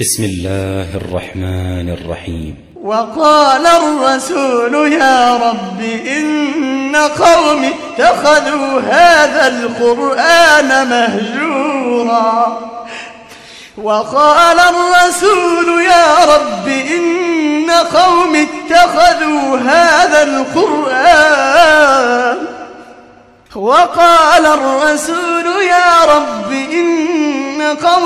بسم الله الرحمن الرحيم. وقال الرسول يا رب إن قوم اتخذوا هذا القرآن مهجورا. وقال الرسول يا رب إن قوم اتخذوا هذا القرآن. وقال الرسول يا رب إن قوم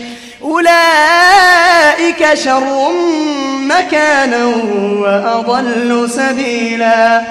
أولئك شر مكانا وأضل سبيلا